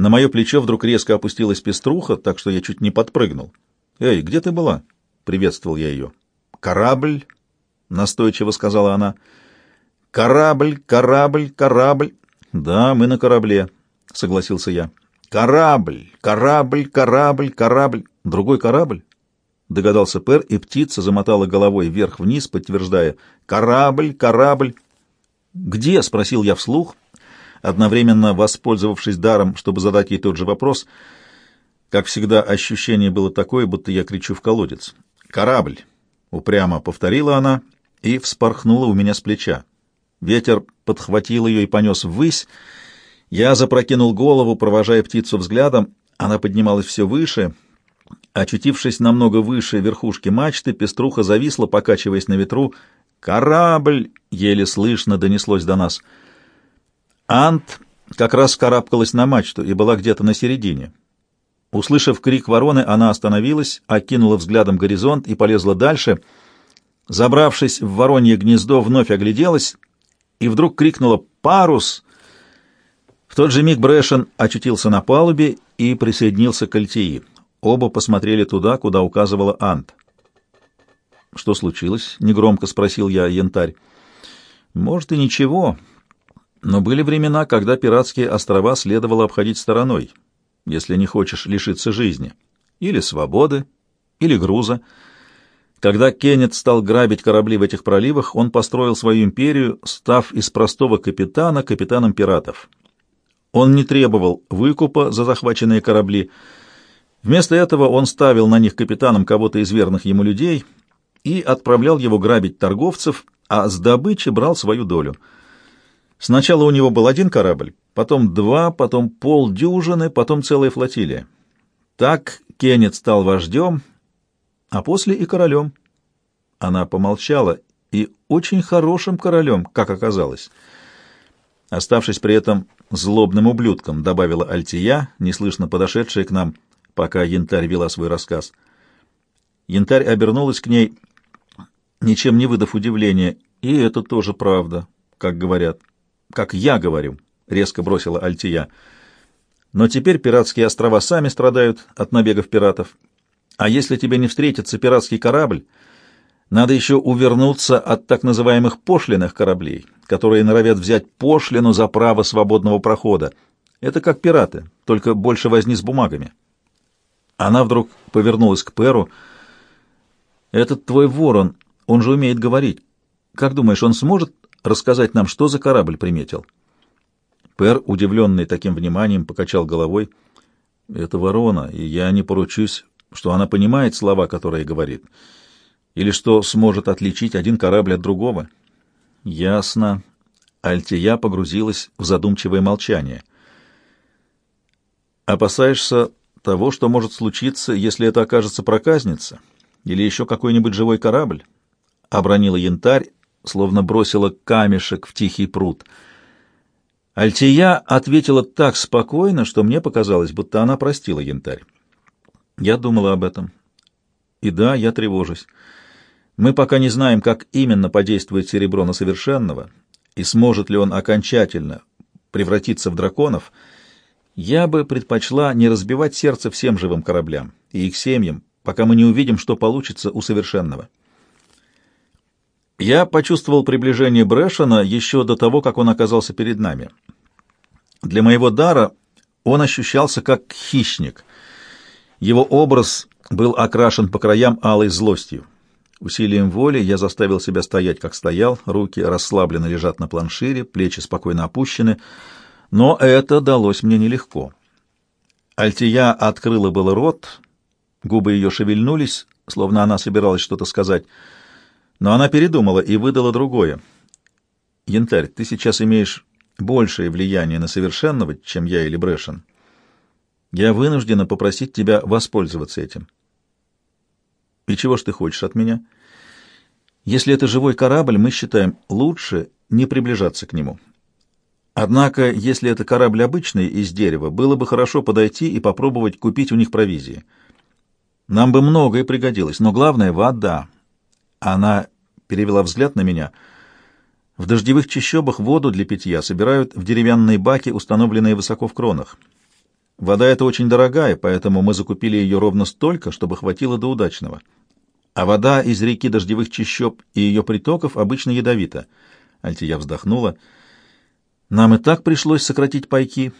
На мое плечо вдруг резко опустилась пеструха, так что я чуть не подпрыгнул. «Эй, где ты была?» — приветствовал я ее. «Корабль», — настойчиво сказала она. «Корабль, корабль, корабль». «Да, мы на корабле», — согласился я. «Корабль, корабль, корабль, корабль». «Другой корабль?» — догадался Пер, и птица замотала головой вверх-вниз, подтверждая. «Корабль, корабль». «Где?» — спросил я вслух, одновременно воспользовавшись даром, чтобы задать ей тот же вопрос. Как всегда, ощущение было такое, будто я кричу в колодец. «Корабль!» — упрямо повторила она и вспорхнула у меня с плеча. Ветер подхватил ее и понес ввысь. Я запрокинул голову, провожая птицу взглядом. Она поднималась все выше. Очутившись намного выше верхушки мачты, пеструха зависла, покачиваясь на ветру. «Корабль!» — еле слышно донеслось до нас. Ант как раз карабкалась на мачту и была где-то на середине. Услышав крик вороны, она остановилась, окинула взглядом горизонт и полезла дальше. Забравшись в воронье гнездо, вновь огляделась и вдруг крикнула «Парус!». В тот же миг Брэшен очутился на палубе и присоединился к Альтии. Оба посмотрели туда, куда указывала Ант. «Что случилось?» — негромко спросил я янтарь. «Может, и ничего, но были времена, когда пиратские острова следовало обходить стороной, если не хочешь лишиться жизни, или свободы, или груза». Когда Кеннет стал грабить корабли в этих проливах, он построил свою империю, став из простого капитана капитаном пиратов. Он не требовал выкупа за захваченные корабли. Вместо этого он ставил на них капитаном кого-то из верных ему людей и отправлял его грабить торговцев, а с добычи брал свою долю. Сначала у него был один корабль, потом два, потом полдюжины, потом целая флотилия. Так Кеннет стал вождем, а после и королем. Она помолчала, и очень хорошим королем, как оказалось. Оставшись при этом злобным ублюдком, добавила Альтия, неслышно подошедшая к нам, пока Янтарь вела свой рассказ. Янтарь обернулась к ней, ничем не выдав удивления, и это тоже правда, как говорят. Как я говорю, резко бросила Альтия. Но теперь пиратские острова сами страдают от набегов пиратов, а если тебе не встретится пиратский корабль, надо еще увернуться от так называемых пошлиных кораблей, которые норовят взять пошлину за право свободного прохода. Это как пираты, только больше возни с бумагами. Она вдруг повернулась к Перу. «Этот твой ворон, он же умеет говорить. Как думаешь, он сможет рассказать нам, что за корабль приметил?» Пер, удивленный таким вниманием, покачал головой. «Это ворона, и я не поручусь что она понимает слова, которые говорит, или что сможет отличить один корабль от другого. Ясно. Альтия погрузилась в задумчивое молчание. Опасаешься того, что может случиться, если это окажется проказница или еще какой-нибудь живой корабль? Обронила янтарь, словно бросила камешек в тихий пруд. Альтия ответила так спокойно, что мне показалось, будто она простила янтарь. Я думала об этом. И да, я тревожусь. Мы пока не знаем, как именно подействует серебро на совершенного, и сможет ли он окончательно превратиться в драконов. Я бы предпочла не разбивать сердце всем живым кораблям и их семьям, пока мы не увидим, что получится у совершенного. Я почувствовал приближение Брэшена еще до того, как он оказался перед нами. Для моего дара он ощущался как хищник, его образ был окрашен по краям алой злостью. Усилием воли я заставил себя стоять, как стоял, руки расслабленно лежат на планшире, плечи спокойно опущены, но это далось мне нелегко. Альтия открыла было рот, губы ее шевельнулись, словно она собиралась что-то сказать, но она передумала и выдала другое. «Янтарь, ты сейчас имеешь большее влияние на совершенного, чем я или Брэшен. Я вынуждена попросить тебя воспользоваться этим. И чего ж ты хочешь от меня? Если это живой корабль, мы считаем лучше не приближаться к нему. Однако, если это корабль обычный из дерева, было бы хорошо подойти и попробовать купить у них провизии. Нам бы многое пригодилось, но главное — вода. Она перевела взгляд на меня. В дождевых чащобах воду для питья собирают в деревянные баки, установленные высоко в кронах. Вода эта очень дорогая, поэтому мы закупили ее ровно столько, чтобы хватило до удачного. А вода из реки дождевых чащоб и ее притоков обычно ядовита. Альтия вздохнула. Нам и так пришлось сократить пайки,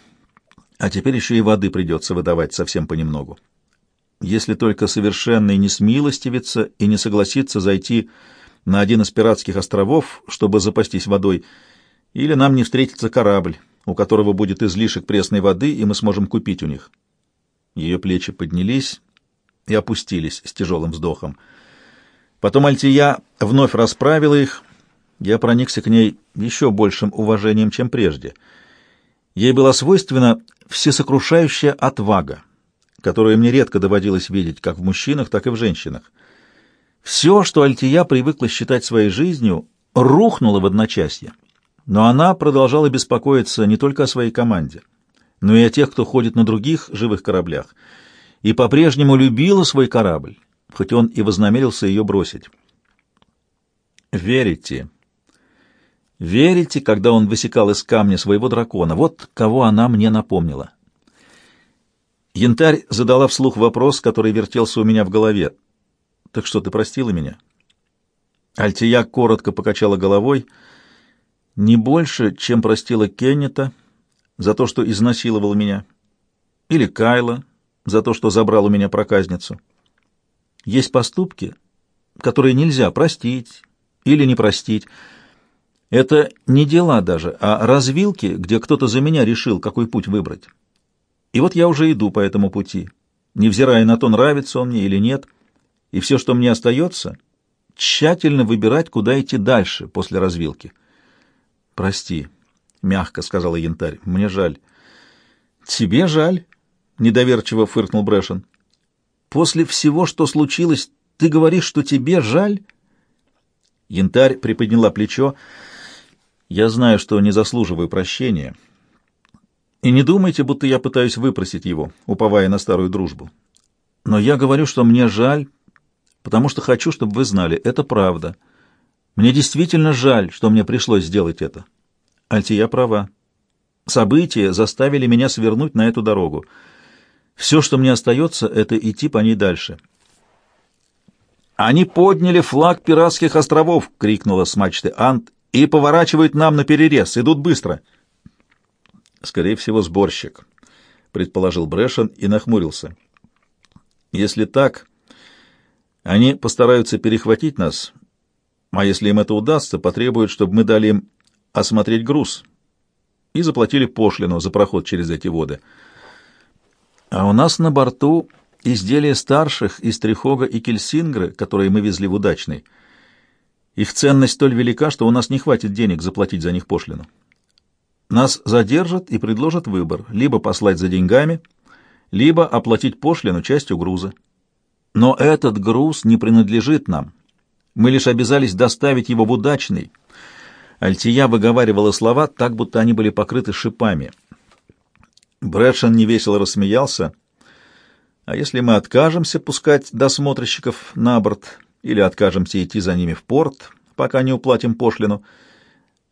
а теперь еще и воды придется выдавать совсем понемногу. Если только совершенный не смилостивится и не согласится зайти на один из пиратских островов, чтобы запастись водой, или нам не встретится корабль, у которого будет излишек пресной воды, и мы сможем купить у них. Ее плечи поднялись и опустились с тяжелым вздохом. Потом Альтия вновь расправила их. Я проникся к ней еще большим уважением, чем прежде. Ей была свойственна всесокрушающая отвага, которую мне редко доводилось видеть как в мужчинах, так и в женщинах. Все, что Альтия привыкла считать своей жизнью, рухнуло в одночасье. Но она продолжала беспокоиться не только о своей команде, но и о тех, кто ходит на других живых кораблях, и по-прежнему любила свой корабль, хоть он и вознамерился ее бросить. Верите. Верите, когда он высекал из камня своего дракона. Вот кого она мне напомнила. Янтарь задала вслух вопрос, который вертелся у меня в голове. «Так что, ты простила меня?» Альтия коротко покачала головой — не больше, чем простила Кеннета за то, что изнасиловал меня, или Кайла за то, что забрал у меня проказницу. Есть поступки, которые нельзя простить или не простить. Это не дела даже, а развилки, где кто-то за меня решил, какой путь выбрать. И вот я уже иду по этому пути, невзирая на то, нравится он мне или нет, и все, что мне остается, тщательно выбирать, куда идти дальше после развилки. «Прости», — мягко сказала Янтарь, — «мне жаль». «Тебе жаль?» — недоверчиво фыркнул Брэшен. «После всего, что случилось, ты говоришь, что тебе жаль?» Янтарь приподняла плечо. «Я знаю, что не заслуживаю прощения. И не думайте, будто я пытаюсь выпросить его, уповая на старую дружбу. Но я говорю, что мне жаль, потому что хочу, чтобы вы знали, это правда». Мне действительно жаль, что мне пришлось сделать это. Альтия права. События заставили меня свернуть на эту дорогу. Все, что мне остается, это идти по ней дальше. «Они подняли флаг пиратских островов!» — крикнула с мачты Ант. «И поворачивают нам на перерез. Идут быстро!» «Скорее всего, сборщик», — предположил Брэшен и нахмурился. «Если так, они постараются перехватить нас а если им это удастся, потребуют, чтобы мы дали им осмотреть груз и заплатили пошлину за проход через эти воды. А у нас на борту изделия старших из Трихога и Кельсингры, которые мы везли в Удачный. Их ценность столь велика, что у нас не хватит денег заплатить за них пошлину. Нас задержат и предложат выбор — либо послать за деньгами, либо оплатить пошлину частью груза. Но этот груз не принадлежит нам, мы лишь обязались доставить его в удачный. Альтия выговаривала слова так, будто они были покрыты шипами. Брэдшен невесело рассмеялся. А если мы откажемся пускать досмотрщиков на борт или откажемся идти за ними в порт, пока не уплатим пошлину,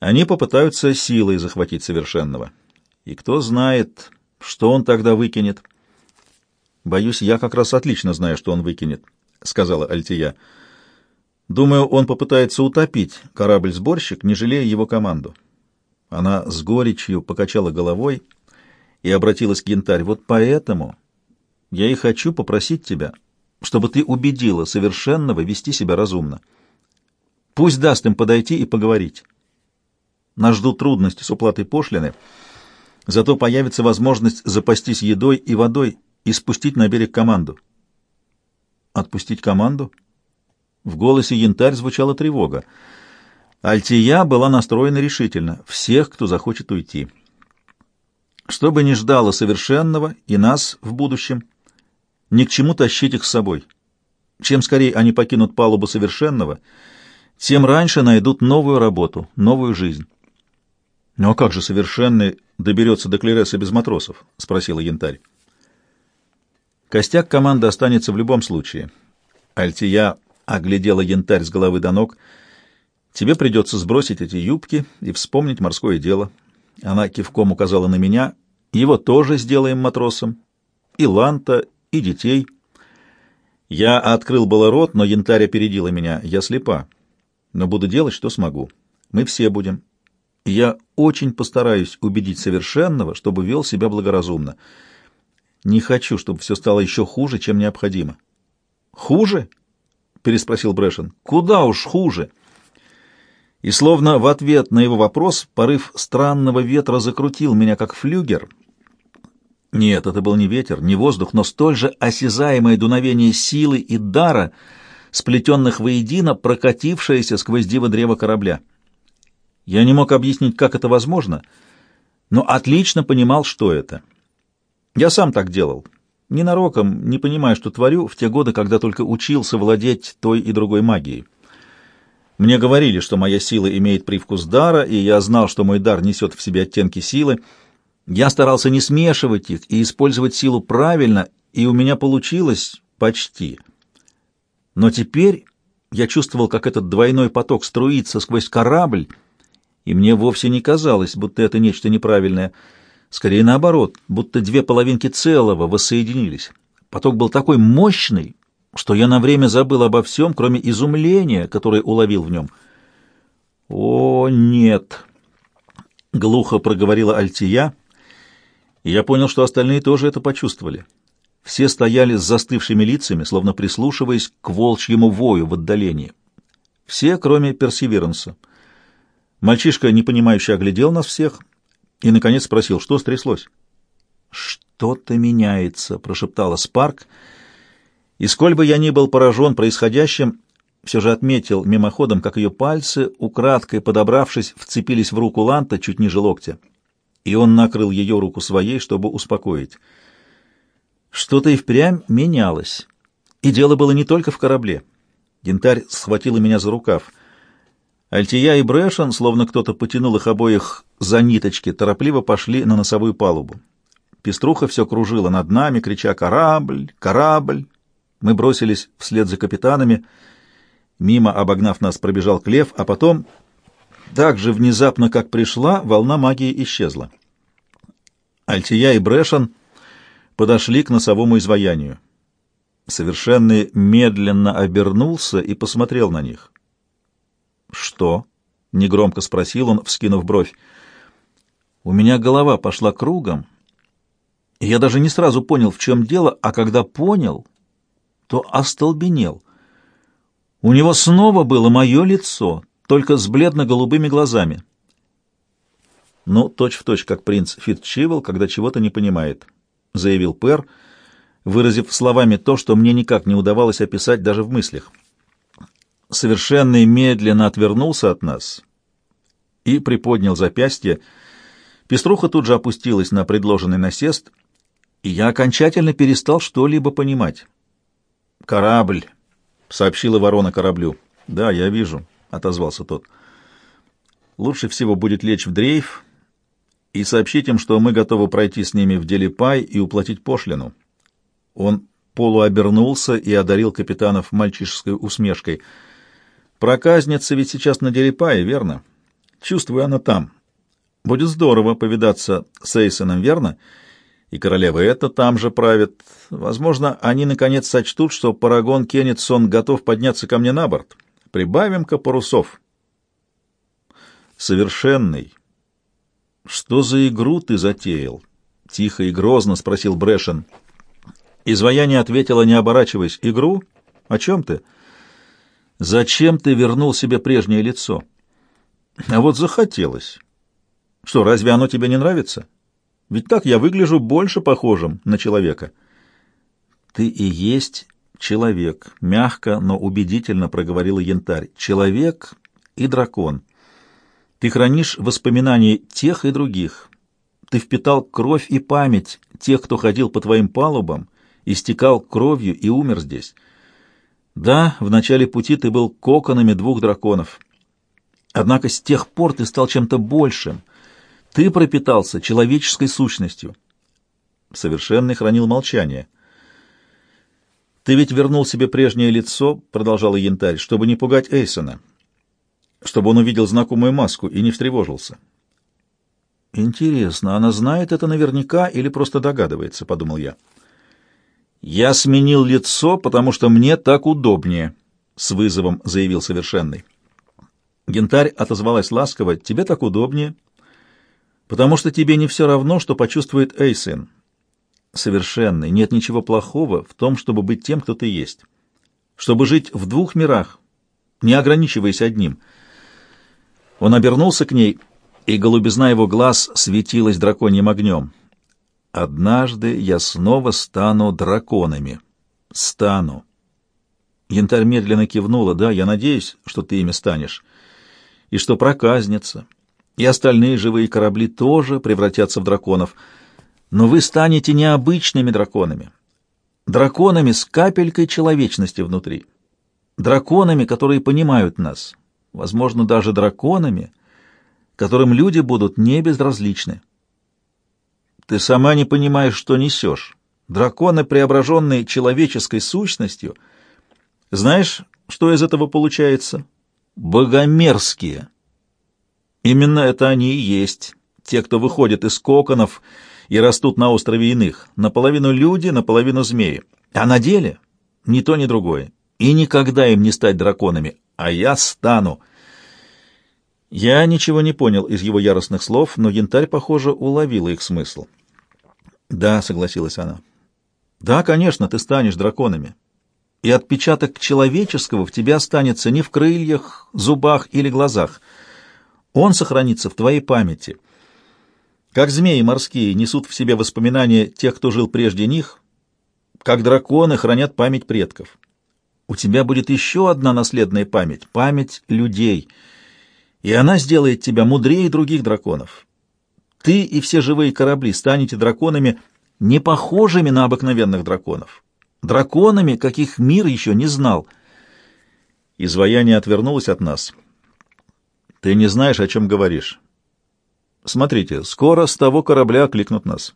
они попытаются силой захватить совершенного. И кто знает, что он тогда выкинет. Боюсь, я как раз отлично знаю, что он выкинет, — сказала Альтия. — Думаю, он попытается утопить корабль-сборщик, не жалея его команду. Она с горечью покачала головой и обратилась к Янтарь. Вот поэтому я и хочу попросить тебя, чтобы ты убедила совершенного вести себя разумно. Пусть даст им подойти и поговорить. Нас ждут трудности с уплатой пошлины, зато появится возможность запастись едой и водой и спустить на берег команду. Отпустить команду? — в голосе янтарь звучала тревога. Альтия была настроена решительно. Всех, кто захочет уйти. Что бы ни ждало совершенного и нас в будущем, ни к чему тащить их с собой. Чем скорее они покинут палубу совершенного, тем раньше найдут новую работу, новую жизнь. «Ну а как же совершенный доберется до Клереса без матросов?» — спросила Янтарь. «Костяк команды останется в любом случае». Альтия оглядела янтарь с головы до ног. «Тебе придется сбросить эти юбки и вспомнить морское дело». Она кивком указала на меня Его тоже сделаем матросом. И Ланта, и детей. Я открыл было рот, но янтарь опередила меня. Я слепа, но буду делать, что смогу. Мы все будем. Я очень постараюсь убедить совершенного, чтобы вел себя благоразумно. Не хочу, чтобы все стало еще хуже, чем необходимо. «Хуже?» — переспросил Брэшен. «Куда уж хуже?» И словно в ответ на его вопрос порыв странного ветра закрутил меня, как флюгер. Нет, это был не ветер, не воздух, но столь же осязаемое дуновение силы и дара, сплетенных воедино, прокатившееся сквозь диво древа корабля. Я не мог объяснить, как это возможно, но отлично понимал, что это. Я сам так делал, ненароком, не понимая, что творю, в те годы, когда только учился владеть той и другой магией. Мне говорили, что моя сила имеет привкус дара, и я знал, что мой дар несет в себе оттенки силы. Я старался не смешивать их и использовать силу правильно, и у меня получилось почти. Но теперь я чувствовал, как этот двойной поток струится сквозь корабль, и мне вовсе не казалось, будто это нечто неправильное. Скорее наоборот, будто две половинки целого воссоединились. Поток был такой мощный, что я на время забыл обо всем, кроме изумления, которое уловил в нем. «О, нет!» — глухо проговорила Альтия, и я понял, что остальные тоже это почувствовали. Все стояли с застывшими лицами, словно прислушиваясь к волчьему вою в отдалении. Все, кроме Персеверанса. Мальчишка, непонимающе, оглядел нас всех и, наконец, спросил, что стряслось. «Что-то меняется», — прошептала Спарк, — и сколь бы я ни был поражен происходящим, все же отметил мимоходом, как ее пальцы, украдкой подобравшись, вцепились в руку Ланта чуть ниже локтя. И он накрыл ее руку своей, чтобы успокоить. Что-то и впрямь менялось. И дело было не только в корабле. Янтарь схватила меня за рукав. Альтия и Брэшен, словно кто-то потянул их обоих за ниточки, торопливо пошли на носовую палубу. Пеструха все кружила над нами, крича «Корабль! Корабль!» Мы бросились вслед за капитанами. Мимо, обогнав нас, пробежал Клев, а потом, так же внезапно, как пришла, волна магии исчезла. Альтия и Брэшен подошли к носовому изваянию. Совершенный медленно обернулся и посмотрел на них. «Что?» — негромко спросил он, вскинув бровь. «У меня голова пошла кругом, и я даже не сразу понял, в чем дело, а когда понял, то остолбенел. У него снова было мое лицо, только с бледно-голубыми глазами. «Ну, точь-в-точь, как принц Фитчивелл, когда чего-то не понимает», — заявил Пер, выразив словами то, что мне никак не удавалось описать даже в мыслях. Совершенный медленно отвернулся от нас и приподнял запястье. Пеструха тут же опустилась на предложенный насест, и я окончательно перестал что-либо понимать. «Корабль», — сообщила ворона кораблю. «Да, я вижу», — отозвался тот. «Лучше всего будет лечь в дрейф и сообщить им, что мы готовы пройти с ними в Делипай и уплатить пошлину». Он полуобернулся и одарил капитанов мальчишеской усмешкой. «Проказница ведь сейчас на Делипае, верно? Чувствую, она там. Будет здорово повидаться с Эйсоном, верно?» и королева это там же правит. Возможно, они наконец сочтут, что парагон Кеннетсон готов подняться ко мне на борт. Прибавим-ка парусов. Совершенный. Что за игру ты затеял? Тихо и грозно спросил Брэшен. Изваяние ответила, не оборачиваясь. Игру? О чем ты? Зачем ты вернул себе прежнее лицо? А вот захотелось. Что, разве оно тебе не нравится? — ведь так я выгляжу больше похожим на человека. Ты и есть человек, мягко, но убедительно проговорила Янтарь. Человек и дракон. Ты хранишь воспоминания тех и других. Ты впитал кровь и память тех, кто ходил по твоим палубам, истекал кровью и умер здесь. Да, в начале пути ты был коконами двух драконов. Однако с тех пор ты стал чем-то большим — ты пропитался человеческой сущностью. Совершенный хранил молчание. Ты ведь вернул себе прежнее лицо, продолжала Янтарь, чтобы не пугать Эйсона, чтобы он увидел знакомую маску и не встревожился. Интересно, она знает это наверняка или просто догадывается, подумал я. Я сменил лицо, потому что мне так удобнее, с вызовом заявил совершенный. Гентарь отозвалась ласково: "Тебе так удобнее, потому что тебе не все равно, что почувствует Эйсен. Совершенный, нет ничего плохого в том, чтобы быть тем, кто ты есть, чтобы жить в двух мирах, не ограничиваясь одним". Он обернулся к ней и голубизна его глаз светилась драконьим огнем. «Однажды я снова стану драконами. Стану». Янтарь медленно кивнула. «Да, я надеюсь, что ты ими станешь. И что проказница, и остальные живые корабли тоже превратятся в драконов. Но вы станете необычными драконами. Драконами с капелькой человечности внутри. Драконами, которые понимают нас. Возможно, даже драконами, которым люди будут не безразличны. Ты сама не понимаешь, что несешь. Драконы, преображенные человеческой сущностью, знаешь, что из этого получается? Богомерзкие. Именно это они и есть, те, кто выходит из коконов и растут на острове иных, наполовину люди, наполовину змеи. А на деле ни то, ни другое. И никогда им не стать драконами, а я стану. Я ничего не понял из его яростных слов, но янтарь, похоже, уловила их смысл. «Да», — согласилась она. «Да, конечно, ты станешь драконами. И отпечаток человеческого в тебе останется не в крыльях, зубах или глазах. Он сохранится в твоей памяти. Как змеи морские несут в себе воспоминания тех, кто жил прежде них, как драконы хранят память предков. У тебя будет еще одна наследная память — память людей — и она сделает тебя мудрее других драконов. Ты и все живые корабли станете драконами, не похожими на обыкновенных драконов, драконами, каких мир еще не знал. Изваяние отвернулось от нас. Ты не знаешь, о чем говоришь. Смотрите, скоро с того корабля окликнут нас.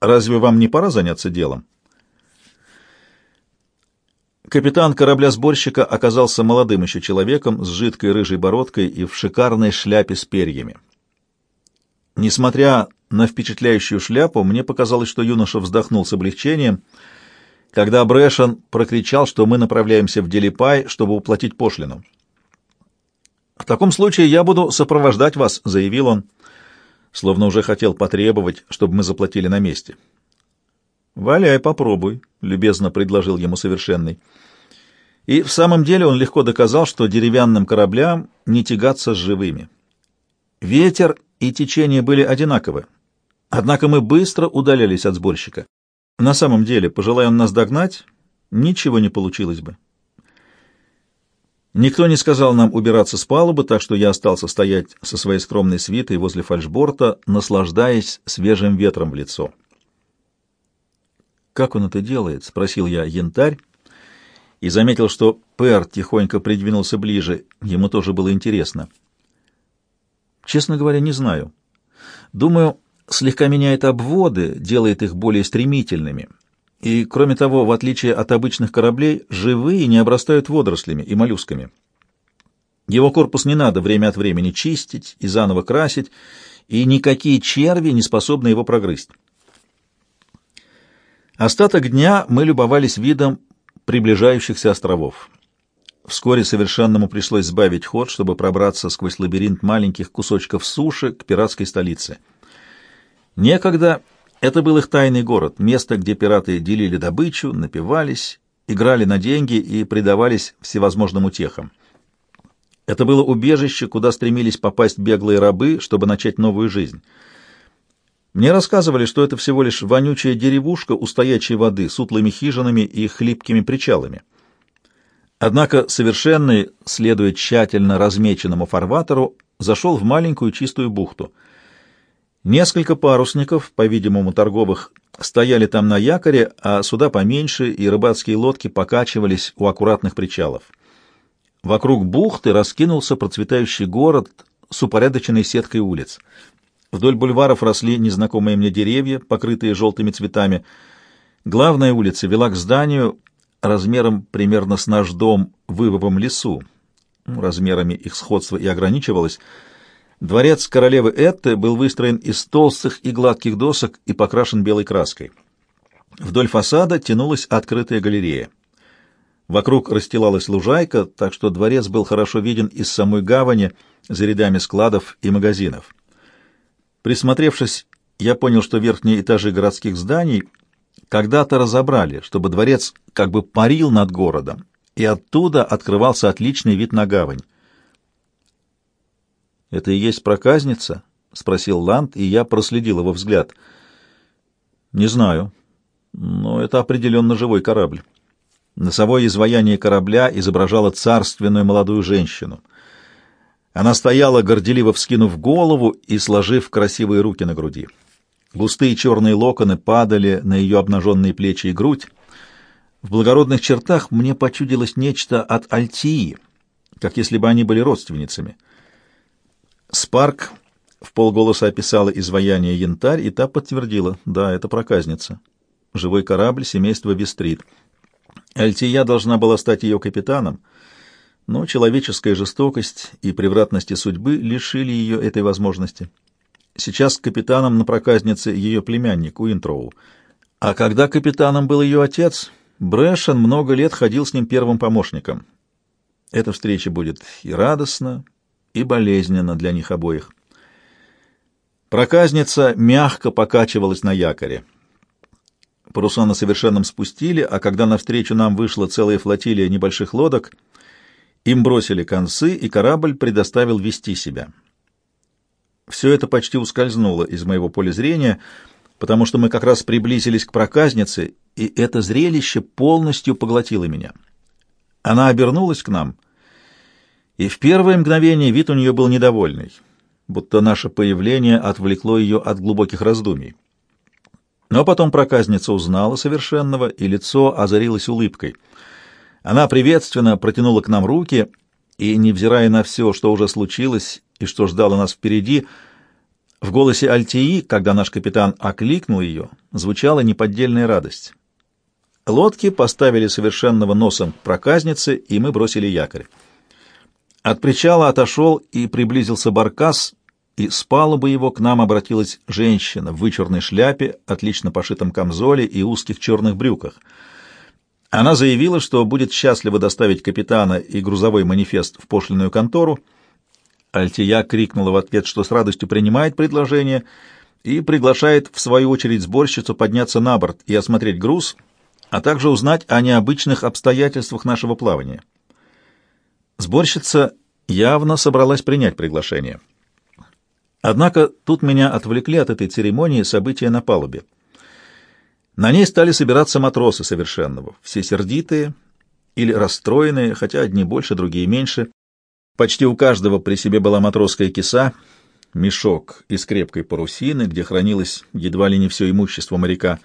Разве вам не пора заняться делом? Капитан корабля-сборщика оказался молодым еще человеком с жидкой рыжей бородкой и в шикарной шляпе с перьями. Несмотря на впечатляющую шляпу, мне показалось, что юноша вздохнул с облегчением, когда Брэшен прокричал, что мы направляемся в Делипай, чтобы уплатить пошлину. «В таком случае я буду сопровождать вас», — заявил он, словно уже хотел потребовать, чтобы мы заплатили на месте. «Валяй, попробуй», — любезно предложил ему совершенный. И в самом деле он легко доказал, что деревянным кораблям не тягаться с живыми. Ветер и течение были одинаковы. Однако мы быстро удалялись от сборщика. На самом деле, пожелая он нас догнать, ничего не получилось бы. Никто не сказал нам убираться с палубы, так что я остался стоять со своей скромной свитой возле фальшборта, наслаждаясь свежим ветром в лицо. «Как он это делает?» — спросил я янтарь, и заметил, что Пэр тихонько придвинулся ближе. Ему тоже было интересно. «Честно говоря, не знаю. Думаю, слегка меняет обводы, делает их более стремительными. И, кроме того, в отличие от обычных кораблей, живые не обрастают водорослями и моллюсками. Его корпус не надо время от времени чистить и заново красить, и никакие черви не способны его прогрызть. Остаток дня мы любовались видом приближающихся островов. Вскоре совершенному пришлось сбавить ход, чтобы пробраться сквозь лабиринт маленьких кусочков суши к пиратской столице. Некогда это был их тайный город, место, где пираты делили добычу, напивались, играли на деньги и предавались всевозможным утехам. Это было убежище, куда стремились попасть беглые рабы, чтобы начать новую жизнь. Мне рассказывали, что это всего лишь вонючая деревушка у стоячей воды с утлыми хижинами и хлипкими причалами. Однако совершенный, следуя тщательно размеченному фарватеру, зашел в маленькую чистую бухту. Несколько парусников, по-видимому, торговых, стояли там на якоре, а суда поменьше и рыбацкие лодки покачивались у аккуратных причалов. Вокруг бухты раскинулся процветающий город с упорядоченной сеткой улиц. Вдоль бульваров росли незнакомые мне деревья, покрытые желтыми цветами. Главная улица вела к зданию размером примерно с наш дом в Ивовом лесу. Размерами их сходство и ограничивалось. Дворец королевы Этты был выстроен из толстых и гладких досок и покрашен белой краской. Вдоль фасада тянулась открытая галерея. Вокруг расстилалась лужайка, так что дворец был хорошо виден из самой гавани за рядами складов и магазинов. Присмотревшись, я понял, что верхние этажи городских зданий когда-то разобрали, чтобы дворец как бы парил над городом, и оттуда открывался отличный вид на гавань. «Это и есть проказница?» — спросил Ланд, и я проследил его взгляд. «Не знаю, но это определенно живой корабль». Носовое изваяние корабля изображало царственную молодую женщину. Она стояла, горделиво вскинув голову и сложив красивые руки на груди. Густые черные локоны падали на ее обнаженные плечи и грудь. В благородных чертах мне почудилось нечто от Альтии, как если бы они были родственницами. Спарк в полголоса описала изваяние янтарь, и та подтвердила, да, это проказница. Живой корабль семейства Вестрит. Альтия должна была стать ее капитаном, но человеческая жестокость и превратности судьбы лишили ее этой возможности. Сейчас капитаном на проказнице ее племянник Уинтроу. А когда капитаном был ее отец, Брэшен много лет ходил с ним первым помощником. Эта встреча будет и радостна, и болезненна для них обоих. Проказница мягко покачивалась на якоре. Паруса на совершенном спустили, а когда навстречу нам вышла целая флотилия небольших лодок, им бросили концы, и корабль предоставил вести себя. Все это почти ускользнуло из моего поля зрения, потому что мы как раз приблизились к проказнице, и это зрелище полностью поглотило меня. Она обернулась к нам, и в первое мгновение вид у нее был недовольный, будто наше появление отвлекло ее от глубоких раздумий. Но потом проказница узнала совершенного, и лицо озарилось улыбкой. Она приветственно протянула к нам руки, и, невзирая на все, что уже случилось, и что ждало нас впереди, в голосе Альтии, когда наш капитан окликнул ее, звучала неподдельная радость. Лодки поставили совершенного носом к проказнице, и мы бросили якорь. От причала отошел и приблизился баркас, и с палубы его к нам обратилась женщина в вычурной шляпе, отлично пошитом камзоле и узких черных брюках. Она заявила, что будет счастлива доставить капитана и грузовой манифест в пошлиную контору, Альтия крикнула в ответ, что с радостью принимает предложение и приглашает в свою очередь сборщицу подняться на борт и осмотреть груз, а также узнать о необычных обстоятельствах нашего плавания. Сборщица явно собралась принять приглашение. Однако тут меня отвлекли от этой церемонии события на палубе. На ней стали собираться матросы совершенного, все сердитые или расстроенные, хотя одни больше, другие меньше. Почти у каждого при себе была матросская киса, мешок из крепкой парусины, где хранилось едва ли не все имущество моряка.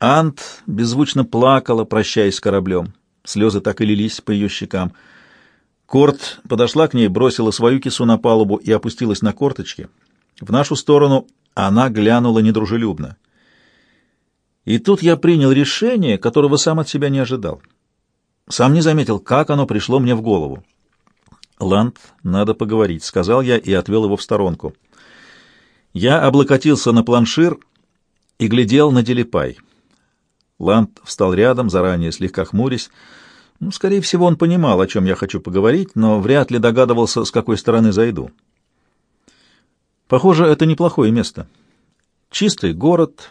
Ант беззвучно плакала, прощаясь с кораблем. Слезы так и лились по ее щекам. Корт подошла к ней, бросила свою кису на палубу и опустилась на корточки. В нашу сторону она глянула недружелюбно. И тут я принял решение, которого сам от себя не ожидал. Сам не заметил, как оно пришло мне в голову. «Ланд, надо поговорить», — сказал я и отвел его в сторонку. Я облокотился на планшир и глядел на Делипай. Ланд встал рядом, заранее слегка хмурясь. Ну, скорее всего, он понимал, о чем я хочу поговорить, но вряд ли догадывался, с какой стороны зайду. Похоже, это неплохое место. Чистый город,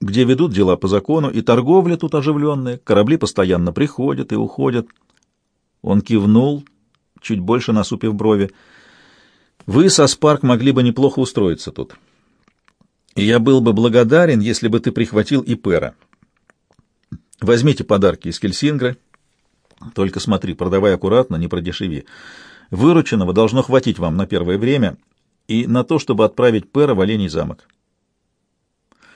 где ведут дела по закону, и торговля тут оживленная, корабли постоянно приходят и уходят. Он кивнул, чуть больше насупив брови. Вы со Спарк могли бы неплохо устроиться тут. И я был бы благодарен, если бы ты прихватил и Пера. Возьмите подарки из Кельсингра. Только смотри, продавай аккуратно, не продешеви. Вырученного должно хватить вам на первое время и на то, чтобы отправить Пера в Оленей замок.